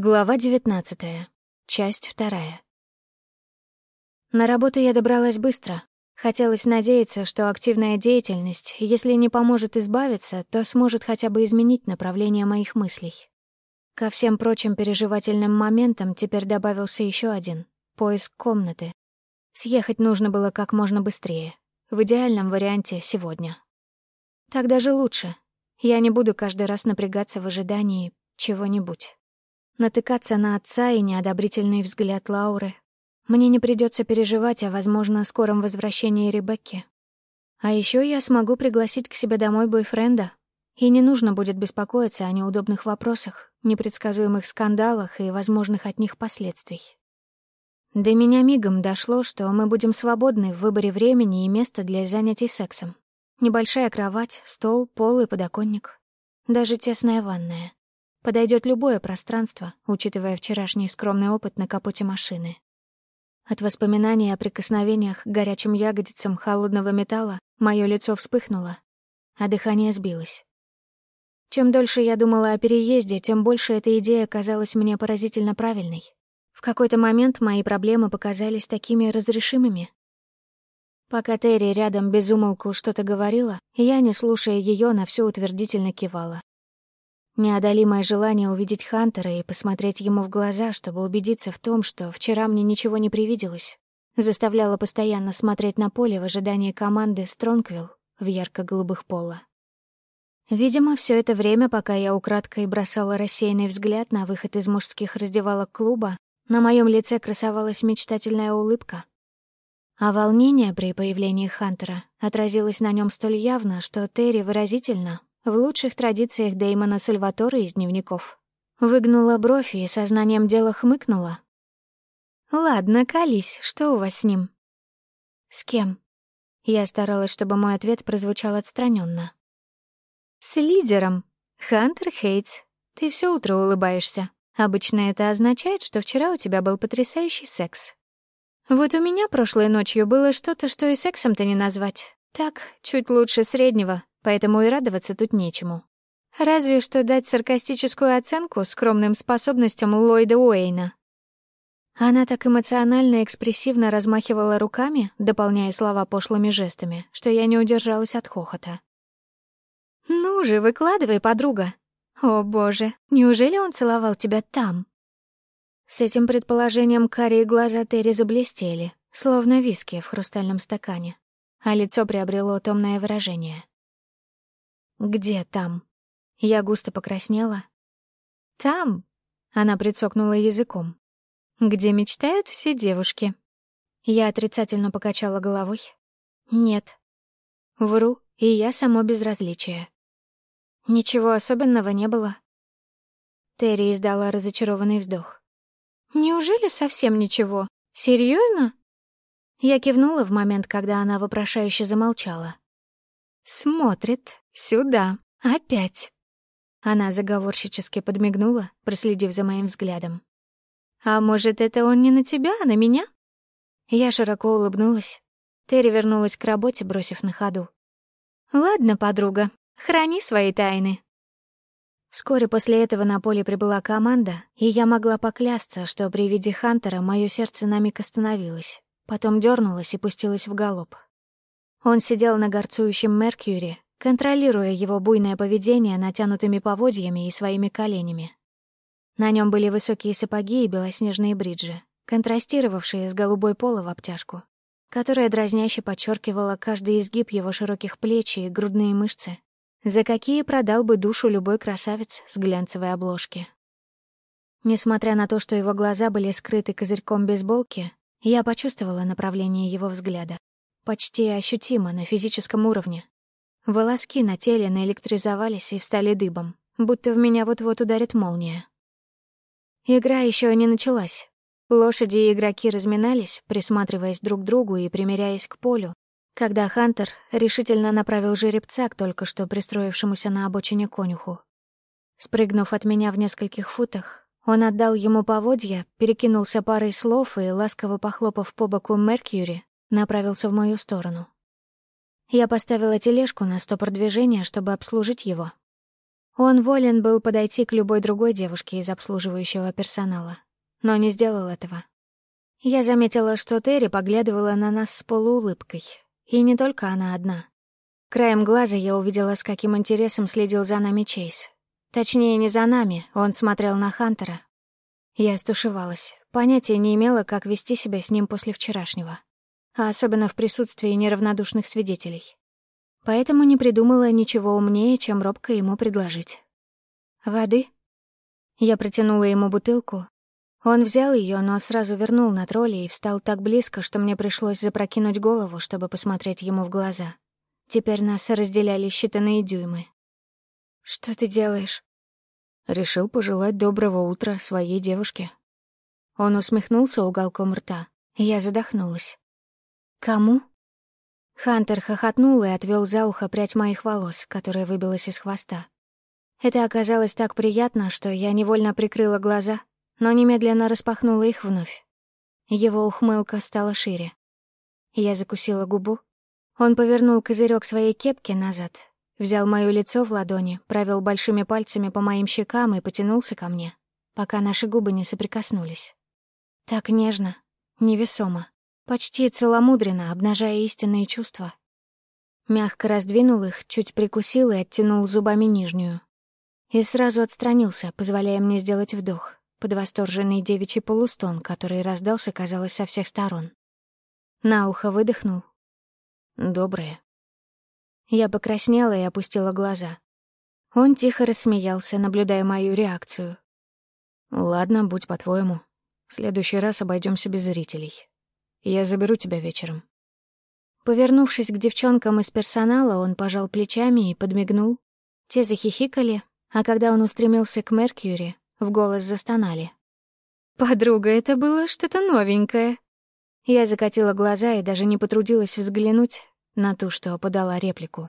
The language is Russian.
Глава 19. Часть вторая. На работу я добралась быстро. Хотелось надеяться, что активная деятельность, если не поможет избавиться, то сможет хотя бы изменить направление моих мыслей. Ко всем прочим переживательным моментам теперь добавился еще один — поиск комнаты. Съехать нужно было как можно быстрее. В идеальном варианте — сегодня. Так даже лучше. Я не буду каждый раз напрягаться в ожидании чего-нибудь натыкаться на отца и неодобрительный взгляд Лауры. Мне не придется переживать о, возможно, скором возвращении Ребекки. А еще я смогу пригласить к себе домой бойфренда, и не нужно будет беспокоиться о неудобных вопросах, непредсказуемых скандалах и возможных от них последствий. До меня мигом дошло, что мы будем свободны в выборе времени и места для занятий сексом. Небольшая кровать, стол, пол и подоконник. Даже тесная ванная. Подойдет любое пространство, учитывая вчерашний скромный опыт на капоте машины. От воспоминаний о прикосновениях к горячим ягодицам холодного металла мое лицо вспыхнуло, а дыхание сбилось. Чем дольше я думала о переезде, тем больше эта идея казалась мне поразительно правильной. В какой-то момент мои проблемы показались такими разрешимыми. Пока Терри рядом безумолку что-то говорила, я, не слушая ее, на все утвердительно кивала. Неодолимое желание увидеть Хантера и посмотреть ему в глаза, чтобы убедиться в том, что вчера мне ничего не привиделось, заставляло постоянно смотреть на поле в ожидании команды Стронгвилл в ярко-голубых пола. Видимо, все это время, пока я украдкой бросала рассеянный взгляд на выход из мужских раздевалок клуба, на моем лице красовалась мечтательная улыбка. А волнение при появлении Хантера отразилось на нем столь явно, что Терри выразительно, в лучших традициях Дэймона Сальваторе из дневников. Выгнула бровь и сознанием дела хмыкнула. «Ладно, колись, что у вас с ним?» «С кем?» Я старалась, чтобы мой ответ прозвучал отстраненно. «С лидером. Хантер Хейтс. Ты все утро улыбаешься. Обычно это означает, что вчера у тебя был потрясающий секс. Вот у меня прошлой ночью было что-то, что и сексом-то не назвать. Так, чуть лучше среднего, поэтому и радоваться тут нечему. Разве что дать саркастическую оценку скромным способностям Ллойда Уэйна. Она так эмоционально и экспрессивно размахивала руками, дополняя слова пошлыми жестами, что я не удержалась от хохота. «Ну же, выкладывай, подруга. О, боже, неужели он целовал тебя там?» С этим предположением карие глаза Терри заблестели, словно виски в хрустальном стакане, а лицо приобрело томное выражение. «Где там?» Я густо покраснела. «Там!» — она прицокнула языком. «Где мечтают все девушки?» Я отрицательно покачала головой. «Нет». Вру, и я само безразличие. Ничего особенного не было. Терри издала разочарованный вздох. «Неужели совсем ничего? Серьезно? Я кивнула в момент, когда она вопрошающе замолчала. «Смотрит, «Сюда. Опять». Она заговорщически подмигнула, проследив за моим взглядом. «А может, это он не на тебя, а на меня?» Я широко улыбнулась. Терри вернулась к работе, бросив на ходу. «Ладно, подруга, храни свои тайны». Вскоре после этого на поле прибыла команда, и я могла поклясться, что при виде Хантера мое сердце на миг остановилось, потом дернулось и пустилось в галоп. Он сидел на горцующем Меркьюри, контролируя его буйное поведение натянутыми поводьями и своими коленями. На нем были высокие сапоги и белоснежные бриджи, контрастировавшие с голубой пола в обтяжку, которая дразняще подчеркивала каждый изгиб его широких плеч и грудные мышцы, за какие продал бы душу любой красавец с глянцевой обложки. Несмотря на то, что его глаза были скрыты козырьком бейсболки, я почувствовала направление его взгляда. Почти ощутимо на физическом уровне, Волоски на теле наэлектризовались и встали дыбом, будто в меня вот-вот ударит молния. Игра еще не началась. Лошади и игроки разминались, присматриваясь друг к другу и примеряясь к полю, когда Хантер решительно направил жеребца к только что пристроившемуся на обочине конюху. Спрыгнув от меня в нескольких футах, он отдал ему поводья, перекинулся парой слов и, ласково похлопав по боку Меркьюри, направился в мою сторону. Я поставила тележку на стопор движения, чтобы обслужить его. Он волен был подойти к любой другой девушке из обслуживающего персонала, но не сделал этого. Я заметила, что Терри поглядывала на нас с полуулыбкой, и не только она одна. Краем глаза я увидела, с каким интересом следил за нами Чейз. Точнее, не за нами, он смотрел на Хантера. Я стушевалась, понятия не имела, как вести себя с ним после вчерашнего, а особенно в присутствии неравнодушных свидетелей. Поэтому не придумала ничего умнее, чем робко ему предложить. «Воды?» Я протянула ему бутылку. Он взял ее, но сразу вернул на тролли и встал так близко, что мне пришлось запрокинуть голову, чтобы посмотреть ему в глаза. Теперь нас разделяли считанные дюймы. «Что ты делаешь?» Решил пожелать доброго утра своей девушке. Он усмехнулся уголком рта, я задохнулась. «Кому?» Хантер хохотнул и отвел за ухо прядь моих волос, которая выбилась из хвоста. Это оказалось так приятно, что я невольно прикрыла глаза, но немедленно распахнула их вновь. Его ухмылка стала шире. Я закусила губу, он повернул козырек своей кепки назад, взял моё лицо в ладони, провел большими пальцами по моим щекам и потянулся ко мне, пока наши губы не соприкоснулись. Так нежно, невесомо, почти целомудренно, обнажая истинные чувства. Мягко раздвинул их, чуть прикусил и оттянул зубами нижнюю. И сразу отстранился, позволяя мне сделать вдох, под восторженный девичий полустон, который раздался, казалось, со всех сторон. На ухо выдохнул, добрые. Я покраснела и опустила глаза. Он тихо рассмеялся, наблюдая мою реакцию. «Ладно, будь по-твоему. В следующий раз обойдемся без зрителей. Я заберу тебя вечером». Повернувшись к девчонкам из персонала, он пожал плечами и подмигнул. Те захихикали, а когда он устремился к Меркьюри, в голос застонали. «Подруга, это было что-то новенькое». Я закатила глаза и даже не потрудилась взглянуть на ту, что подала реплику.